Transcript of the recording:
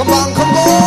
Come on, come on.